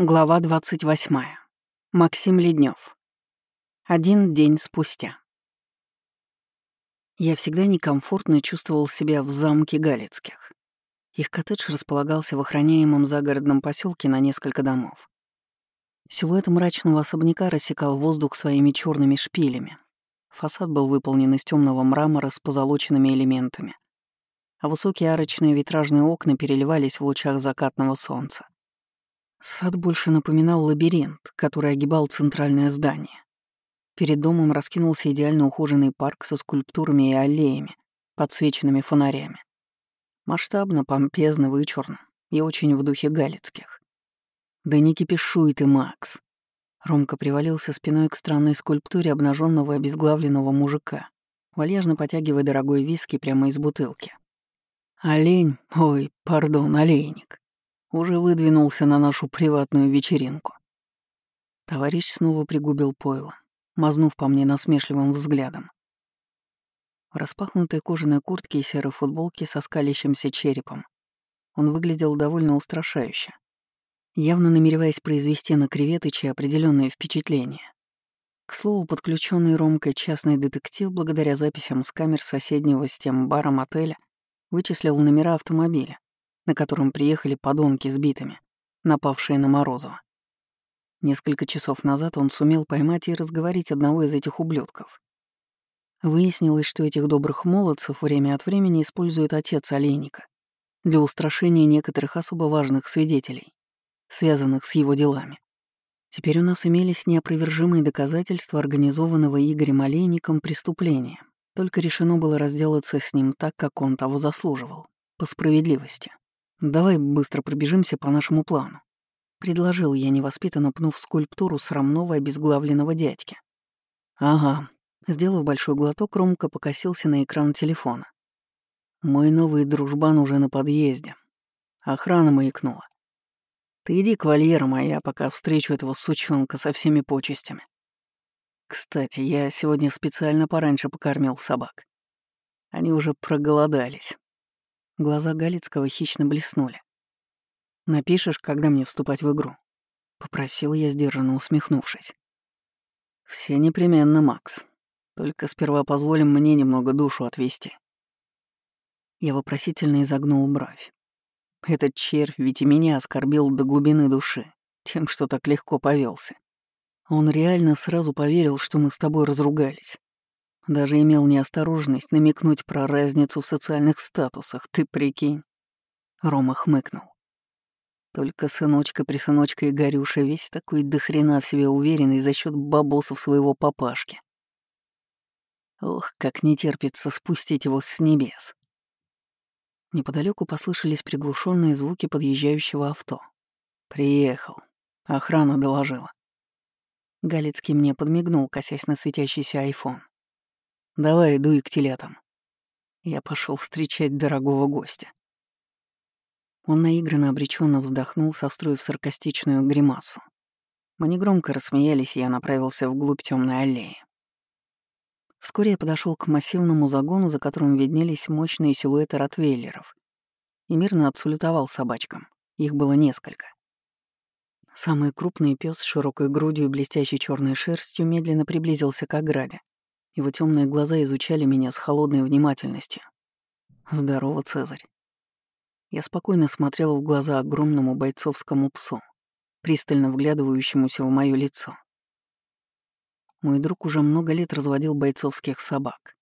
Глава 28. Максим Леднев. Один день спустя. Я всегда некомфортно чувствовал себя в замке Галицких. Их коттедж располагался в охраняемом загородном поселке на несколько домов. Силуэт мрачного особняка рассекал воздух своими черными шпилями. Фасад был выполнен из темного мрамора с позолоченными элементами, а высокие арочные витражные окна переливались в лучах закатного солнца. Сад больше напоминал лабиринт, который огибал центральное здание. Перед домом раскинулся идеально ухоженный парк со скульптурами и аллеями, подсвеченными фонарями. Масштабно, помпезно, вычурно и очень в духе галицких. «Да не кипишуй ты, Макс!» Ромка привалился спиной к странной скульптуре обнаженного обезглавленного мужика, вальяжно потягивая дорогой виски прямо из бутылки. Олень, ой, пардон, олейник, уже выдвинулся на нашу приватную вечеринку. Товарищ снова пригубил пойло, мазнув по мне насмешливым взглядом. В распахнутой кожаной куртке и серой футболке со скалящимся черепом он выглядел довольно устрашающе, явно намереваясь произвести на Креветыча определенные впечатления. К слову, подключенный Ромкой частный детектив, благодаря записям с камер соседнего с тем баром отеля, вычислил номера автомобиля, на котором приехали подонки с битами, напавшие на Морозова. Несколько часов назад он сумел поймать и разговорить одного из этих ублюдков. Выяснилось, что этих добрых молодцев время от времени использует отец Олейника для устрашения некоторых особо важных свидетелей, связанных с его делами. Теперь у нас имелись неопровержимые доказательства организованного Игорем Олейником преступления, только решено было разделаться с ним так, как он того заслуживал, по справедливости. «Давай быстро пробежимся по нашему плану», — предложил я, невоспитанно пнув скульптуру срамного обезглавленного дядьки. «Ага». Сделав большой глоток, Ромка покосился на экран телефона. «Мой новый дружбан уже на подъезде. Охрана маякнула. Ты иди к вольерам, а я пока встречу этого сучонка со всеми почестями. Кстати, я сегодня специально пораньше покормил собак. Они уже проголодались. Глаза Галицкого хищно блеснули. «Напишешь, когда мне вступать в игру?» — попросил я, сдержанно усмехнувшись. «Все непременно, Макс. Только сперва позволим мне немного душу отвести». Я вопросительно изогнул бровь. Этот червь ведь и меня оскорбил до глубины души, тем, что так легко повелся. Он реально сразу поверил, что мы с тобой разругались. Даже имел неосторожность намекнуть про разницу в социальных статусах, ты прикинь. Рома хмыкнул. Только сыночка-присыночка и Горюша весь такой дохрена в себе уверенный за счет бабосов своего папашки. Ох, как не терпится спустить его с небес. Неподалеку послышались приглушенные звуки подъезжающего авто. «Приехал. Охрана доложила». Галицкий мне подмигнул, косясь на светящийся айфон. Давай, дуй к телятам. Я пошел встречать дорогого гостя. Он наигранно обреченно вздохнул, состроив саркастичную гримасу. Мы негромко рассмеялись, и я направился вглубь темной аллеи. Вскоре я подошел к массивному загону, за которым виднелись мощные силуэты ротвейлеров, и мирно отсулютовал собачкам. Их было несколько. Самый крупный пес с широкой грудью и блестящей черной шерстью медленно приблизился к ограде, его темные глаза изучали меня с холодной внимательностью. «Здорово, Цезарь». Я спокойно смотрел в глаза огромному бойцовскому псу, пристально вглядывающемуся в мое лицо. Мой друг уже много лет разводил бойцовских собак.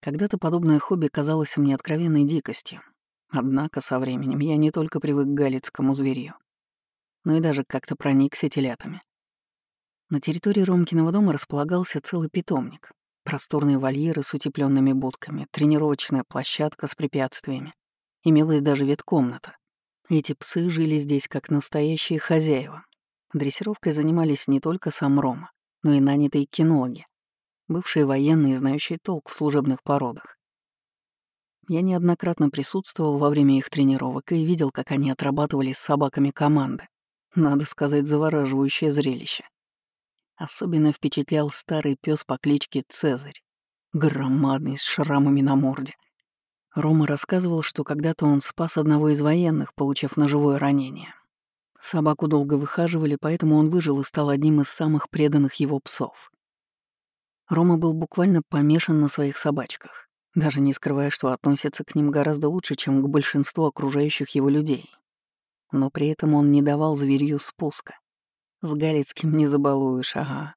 Когда-то подобное хобби казалось мне откровенной дикостью. Однако со временем я не только привык к галицкому зверью, но и даже как-то проникся телятами. На территории Ромкиного дома располагался целый питомник. Просторные вольеры с утепленными будками, тренировочная площадка с препятствиями. Имелась даже веткомната. Эти псы жили здесь как настоящие хозяева. Дрессировкой занимались не только сам Рома, но и нанятые кинологи, бывшие военные, знающие толк в служебных породах. Я неоднократно присутствовал во время их тренировок и видел, как они отрабатывали с собаками команды. Надо сказать, завораживающее зрелище. Особенно впечатлял старый пес по кличке Цезарь, громадный, с шрамами на морде. Рома рассказывал, что когда-то он спас одного из военных, получив ножевое ранение. Собаку долго выхаживали, поэтому он выжил и стал одним из самых преданных его псов. Рома был буквально помешан на своих собачках, даже не скрывая, что относится к ним гораздо лучше, чем к большинству окружающих его людей. Но при этом он не давал зверью спуска. С Галицким не забалуешь, ага.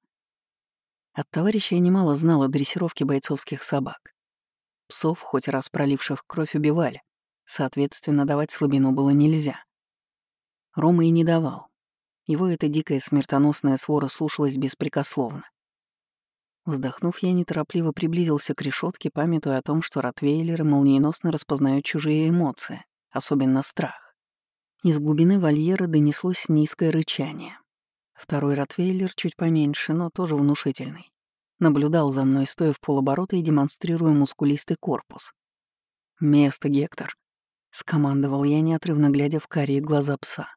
От товарища я немало знал о дрессировке бойцовских собак. Псов, хоть раз проливших кровь, убивали. Соответственно, давать слабину было нельзя. Рома и не давал. Его эта дикая смертоносная свора слушалась беспрекословно. Вздохнув, я неторопливо приблизился к решетке, памятуя о том, что ротвейлеры молниеносно распознают чужие эмоции, особенно страх. Из глубины вольера донеслось низкое рычание. Второй ротвейлер чуть поменьше, но тоже внушительный. Наблюдал за мной, стоя в полоборота и демонстрируя мускулистый корпус. «Место, Гектор», — скомандовал я, неотрывно глядя в карие глаза пса.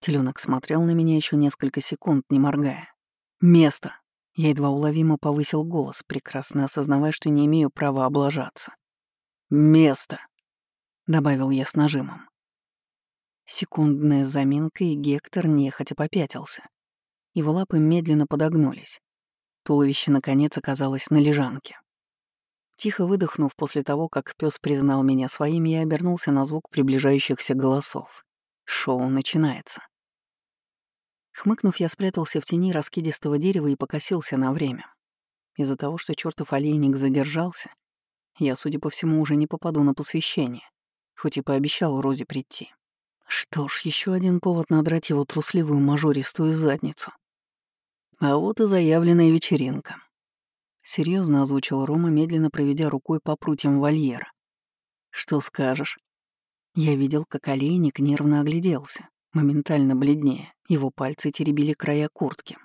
Теленок смотрел на меня еще несколько секунд, не моргая. «Место!» Я едва уловимо повысил голос, прекрасно осознавая, что не имею права облажаться. «Место!» — добавил я с нажимом. Секундная заминка, и Гектор нехотя попятился. Его лапы медленно подогнулись. Туловище, наконец, оказалось на лежанке. Тихо выдохнув после того, как пес признал меня своим, я обернулся на звук приближающихся голосов. Шоу начинается. Хмыкнув, я спрятался в тени раскидистого дерева и покосился на время. Из-за того, что чертов олейник задержался, я, судя по всему, уже не попаду на посвящение, хоть и пообещал Розе прийти. Что ж, еще один повод надрать его трусливую мажористую задницу. А вот и заявленная вечеринка. Серьезно озвучил Рома, медленно проведя рукой по прутьям вольера. Что скажешь? Я видел, как олейник нервно огляделся, моментально бледнее. Его пальцы теребили края куртки.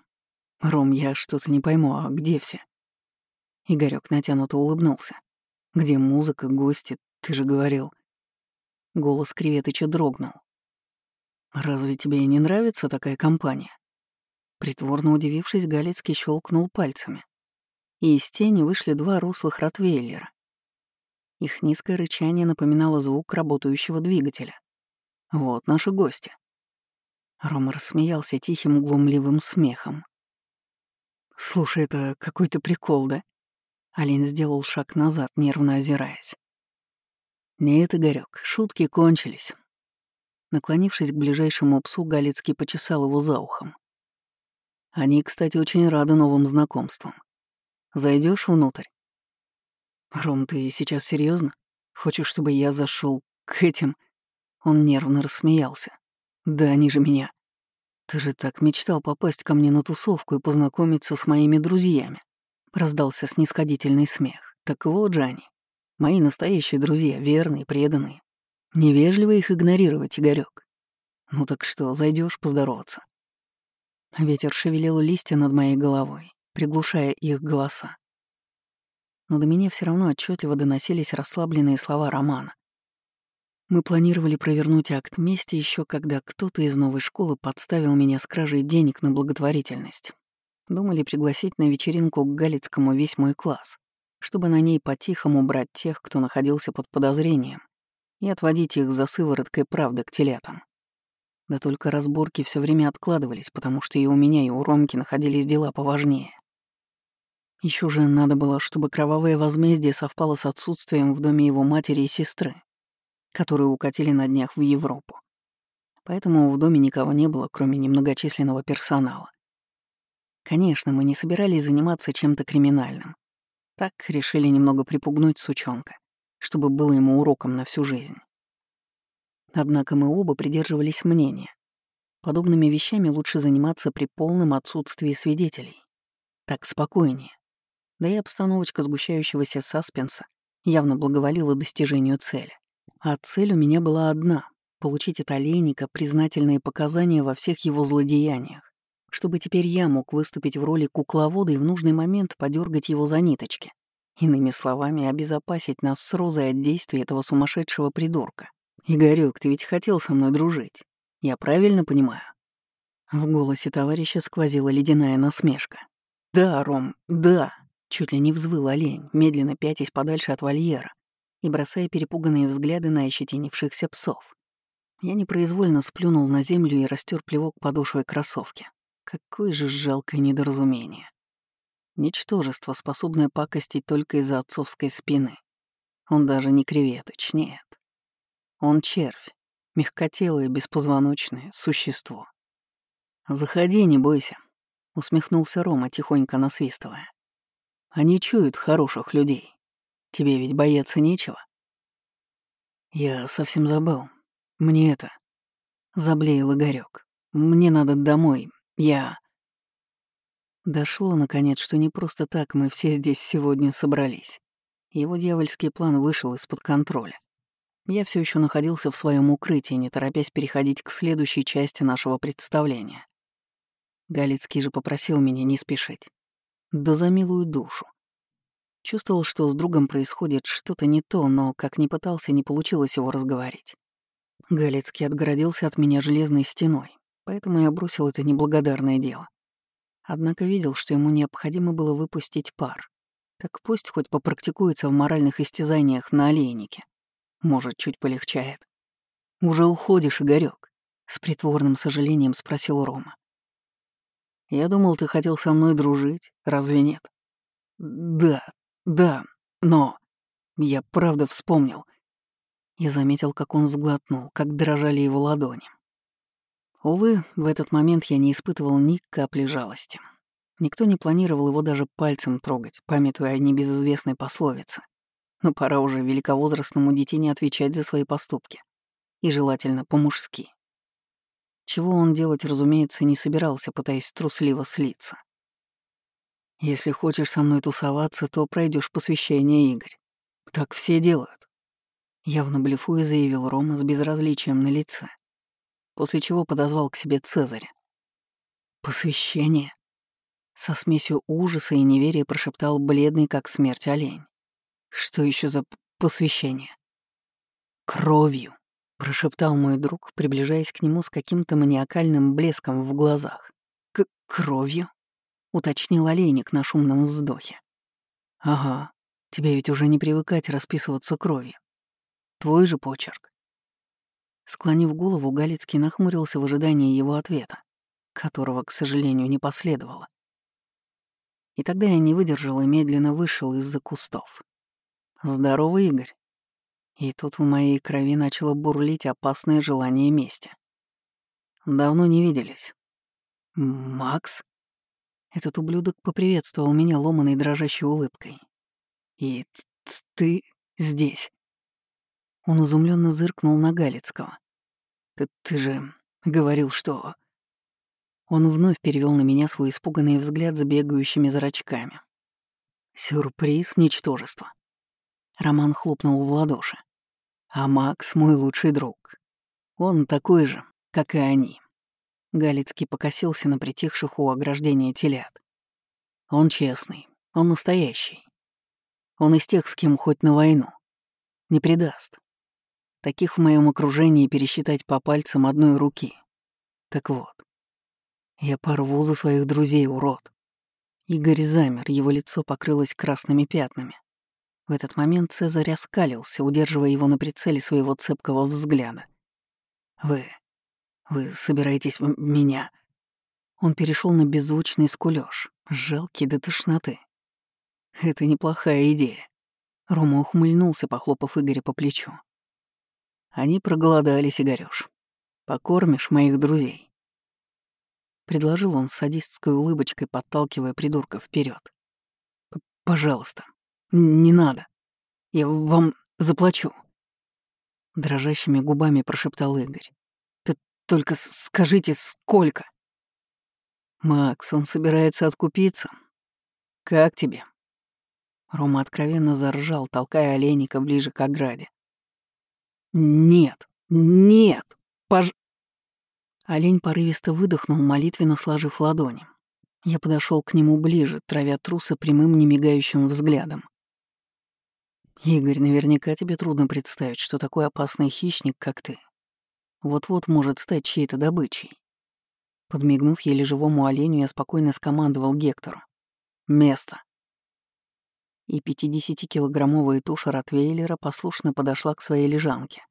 «Ром, я что-то не пойму, а где все?» Игорёк натянуто улыбнулся. «Где музыка, гости? Ты же говорил...» Голос Креветыча дрогнул. «Разве тебе не нравится такая компания?» Притворно удивившись, Галицкий щелкнул пальцами. И из тени вышли два руслых ротвейлера. Их низкое рычание напоминало звук работающего двигателя. Вот наши гости. Рома рассмеялся тихим глумливым смехом. «Слушай, это какой-то прикол, да?» Алин сделал шаг назад, нервно озираясь. «Нет, Игорёк, шутки кончились». Наклонившись к ближайшему псу, Галицкий почесал его за ухом. Они, кстати, очень рады новым знакомствам. Зайдешь внутрь? Ром, ты сейчас серьезно? Хочешь, чтобы я зашел к этим? Он нервно рассмеялся. Да они же меня. Ты же так мечтал попасть ко мне на тусовку и познакомиться с моими друзьями. Раздался снисходительный смех. Так вот же они. Мои настоящие друзья, верные, преданные. Невежливо их игнорировать, Игорёк. Ну так что, зайдешь поздороваться? Ветер шевелил листья над моей головой, приглушая их голоса. Но до меня все равно отчетливо доносились расслабленные слова Романа. Мы планировали провернуть акт мести еще когда кто-то из новой школы подставил меня с кражей денег на благотворительность. Думали пригласить на вечеринку к Галицкому весь мой класс, чтобы на ней по-тихому брать тех, кто находился под подозрением, и отводить их за сывороткой правды к телятам. Да только разборки все время откладывались, потому что и у меня, и у Ромки находились дела поважнее. Еще же надо было, чтобы кровавое возмездие совпало с отсутствием в доме его матери и сестры, которые укатили на днях в Европу. Поэтому в доме никого не было, кроме немногочисленного персонала. Конечно, мы не собирались заниматься чем-то криминальным. Так решили немного припугнуть сучонка, чтобы было ему уроком на всю жизнь. Однако мы оба придерживались мнения. Подобными вещами лучше заниматься при полном отсутствии свидетелей. Так спокойнее. Да и обстановочка сгущающегося саспенса явно благоволила достижению цели. А цель у меня была одна — получить от Олейника признательные показания во всех его злодеяниях, чтобы теперь я мог выступить в роли кукловода и в нужный момент подергать его за ниточки. Иными словами, обезопасить нас с Розой от действий этого сумасшедшего придурка. «Игорёк, ты ведь хотел со мной дружить. Я правильно понимаю?» В голосе товарища сквозила ледяная насмешка. «Да, Ром, да!» Чуть ли не взвыл олень, медленно пятясь подальше от вольера и бросая перепуганные взгляды на ощетинившихся псов. Я непроизвольно сплюнул на землю и растер плевок подошвой кроссовки. Какое же жалкое недоразумение. Ничтожество, способное пакостить только из-за отцовской спины. Он даже не креветоч, нет. Он червь, мягкотелое, беспозвоночное существо. «Заходи, не бойся», — усмехнулся Рома, тихонько насвистывая. «Они чуют хороших людей. Тебе ведь бояться нечего». «Я совсем забыл. Мне это...» — заблеял Игорёк. «Мне надо домой. Я...» Дошло, наконец, что не просто так мы все здесь сегодня собрались. Его дьявольский план вышел из-под контроля. Я все еще находился в своем укрытии, не торопясь переходить к следующей части нашего представления. Галицкий же попросил меня не спешить. Да за милую душу. Чувствовал, что с другом происходит что-то не то, но, как ни пытался, не получилось его разговорить. Галицкий отгородился от меня железной стеной, поэтому я бросил это неблагодарное дело. Однако видел, что ему необходимо было выпустить пар. Так пусть хоть попрактикуется в моральных истязаниях на олейнике. Может, чуть полегчает. «Уже уходишь, Игорёк?» — с притворным сожалением спросил Рома. «Я думал, ты хотел со мной дружить, разве нет?» «Да, да, но...» Я правда вспомнил. Я заметил, как он сглотнул, как дрожали его ладони. Увы, в этот момент я не испытывал ни капли жалости. Никто не планировал его даже пальцем трогать, памятуя о небезызвестной пословице. Но пора уже великовозрастному детине отвечать за свои поступки. И желательно по-мужски. Чего он делать, разумеется, не собирался, пытаясь трусливо слиться. «Если хочешь со мной тусоваться, то пройдешь посвящение, Игорь. Так все делают». Явно блефуя заявил Рома с безразличием на лице после чего подозвал к себе Цезаря. «Посвящение?» Со смесью ужаса и неверия прошептал бледный, как смерть олень. «Что еще за посвящение?» «Кровью», — прошептал мой друг, приближаясь к нему с каким-то маниакальным блеском в глазах. «К кровью?» — уточнил олейник на шумном вздохе. «Ага, тебе ведь уже не привыкать расписываться кровью. Твой же почерк. Склонив голову, Галицкий нахмурился в ожидании его ответа, которого, к сожалению, не последовало. И тогда я не выдержал и медленно вышел из-за кустов. «Здорово, Игорь». И тут в моей крови начало бурлить опасное желание мести. Давно не виделись. «Макс?» Этот ублюдок поприветствовал меня ломаной дрожащей улыбкой. «И ты здесь?» Он изумленно зыркнул на Галицкого. «Ты, ты же говорил, что...» Он вновь перевел на меня свой испуганный взгляд с бегающими зрачками. «Сюрприз, ничтожество». Роман хлопнул в ладоши. «А Макс — мой лучший друг. Он такой же, как и они». Галицкий покосился на притихших у ограждения телят. «Он честный, он настоящий. Он из тех, с кем хоть на войну. Не предаст. Таких в моем окружении пересчитать по пальцам одной руки. Так вот, я порву за своих друзей, урод. Игорь замер, его лицо покрылось красными пятнами. В этот момент Цезарь оскалился, удерживая его на прицеле своего цепкого взгляда. «Вы... вы собираетесь меня...» Он перешел на беззвучный скулёж, жалкий до тошноты. «Это неплохая идея». Рома ухмыльнулся, похлопав Игоря по плечу. Они проголодались, Игорёш. Покормишь моих друзей. Предложил он с садистской улыбочкой, подталкивая придурка вперед. Пожалуйста, не надо. Я вам заплачу. Дрожащими губами прошептал Игорь. Ты только скажите, сколько? Макс, он собирается откупиться. Как тебе? Рома откровенно заржал, толкая оленика ближе к ограде. «Нет, нет, пож...» Олень порывисто выдохнул, молитвенно сложив ладони. Я подошел к нему ближе, травя трусы прямым немигающим взглядом. «Игорь, наверняка тебе трудно представить, что такой опасный хищник, как ты, вот-вот может стать чьей-то добычей». Подмигнув еле живому оленю, я спокойно скомандовал Гектору. «Место!» и 50-килограммовая туша Ротвейлера послушно подошла к своей лежанке.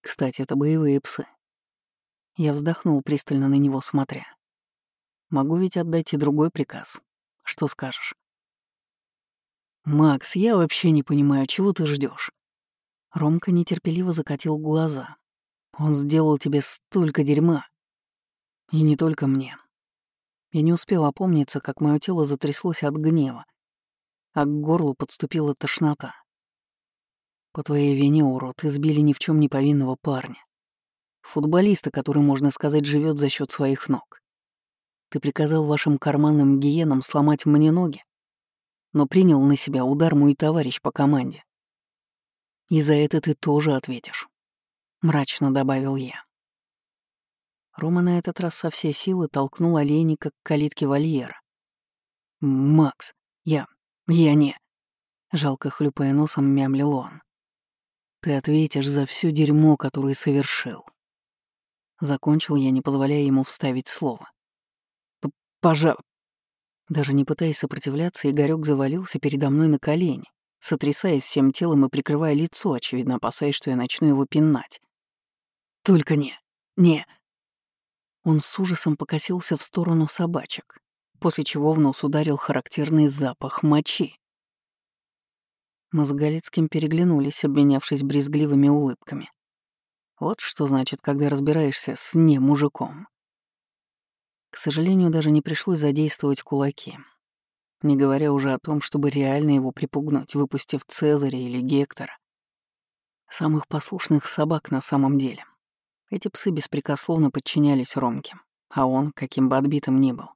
Кстати, это боевые псы. Я вздохнул, пристально на него смотря. Могу ведь отдать и другой приказ. Что скажешь? «Макс, я вообще не понимаю, чего ты ждешь. Ромка нетерпеливо закатил глаза. «Он сделал тебе столько дерьма. И не только мне. Я не успел опомниться, как мое тело затряслось от гнева, а к горлу подступила тошнота. По твоей вине, урод, избили ни в чем не повинного парня. Футболиста, который, можно сказать, живет за счет своих ног. Ты приказал вашим карманным гиенам сломать мне ноги, но принял на себя удар мой товарищ по команде. И за это ты тоже ответишь», — мрачно добавил я. Рома на этот раз со всей силы толкнул олейника к калитке вольера. «Макс, я... я не...» Жалко хлюпая носом, мямлил он. «Ты ответишь за все дерьмо, которое совершил». Закончил я, не позволяя ему вставить слово. «Пожа...» Даже не пытаясь сопротивляться, Игорёк завалился передо мной на колени, сотрясая всем телом и прикрывая лицо, очевидно опасаясь, что я начну его пинать. «Только не... не...» Он с ужасом покосился в сторону собачек, после чего в нос ударил характерный запах мочи. Мы с Галицким переглянулись, обменявшись брезгливыми улыбками. Вот что значит, когда разбираешься с не мужиком. К сожалению, даже не пришлось задействовать кулаки не говоря уже о том, чтобы реально его припугнуть, выпустив Цезаря или Гектора. Самых послушных собак на самом деле. Эти псы беспрекословно подчинялись Ромке, а он, каким бы отбитым ни был,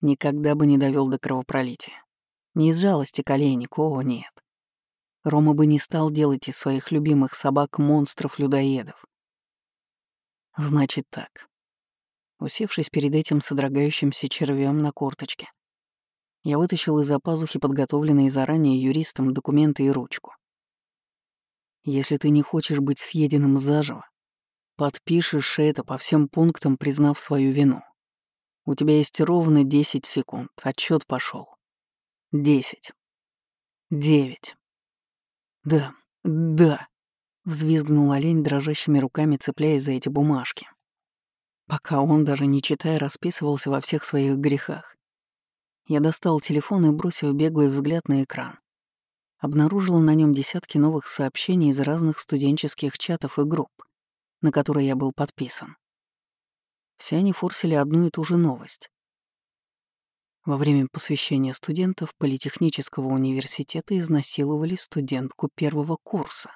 никогда бы не довел до кровопролития. Не из жалости к олейнику, нет. Рома бы не стал делать из своих любимых собак монстров-людоедов. Значит так. Усевшись перед этим содрогающимся червем на корточке, я вытащил из-за пазухи подготовленные заранее юристом документы и ручку. Если ты не хочешь быть съеденным заживо, подпишешь это по всем пунктам, признав свою вину. У тебя есть ровно 10 секунд. Отчет пошел. 10. 9. Да, да. Взвизгнул олень дрожащими руками, цепляясь за эти бумажки. Пока он, даже не читая, расписывался во всех своих грехах. Я достал телефон и, бросив беглый взгляд на экран, обнаружил на нем десятки новых сообщений из разных студенческих чатов и групп, на которые я был подписан. Все они форсили одну и ту же новость. Во время посвящения студентов Политехнического университета изнасиловали студентку первого курса.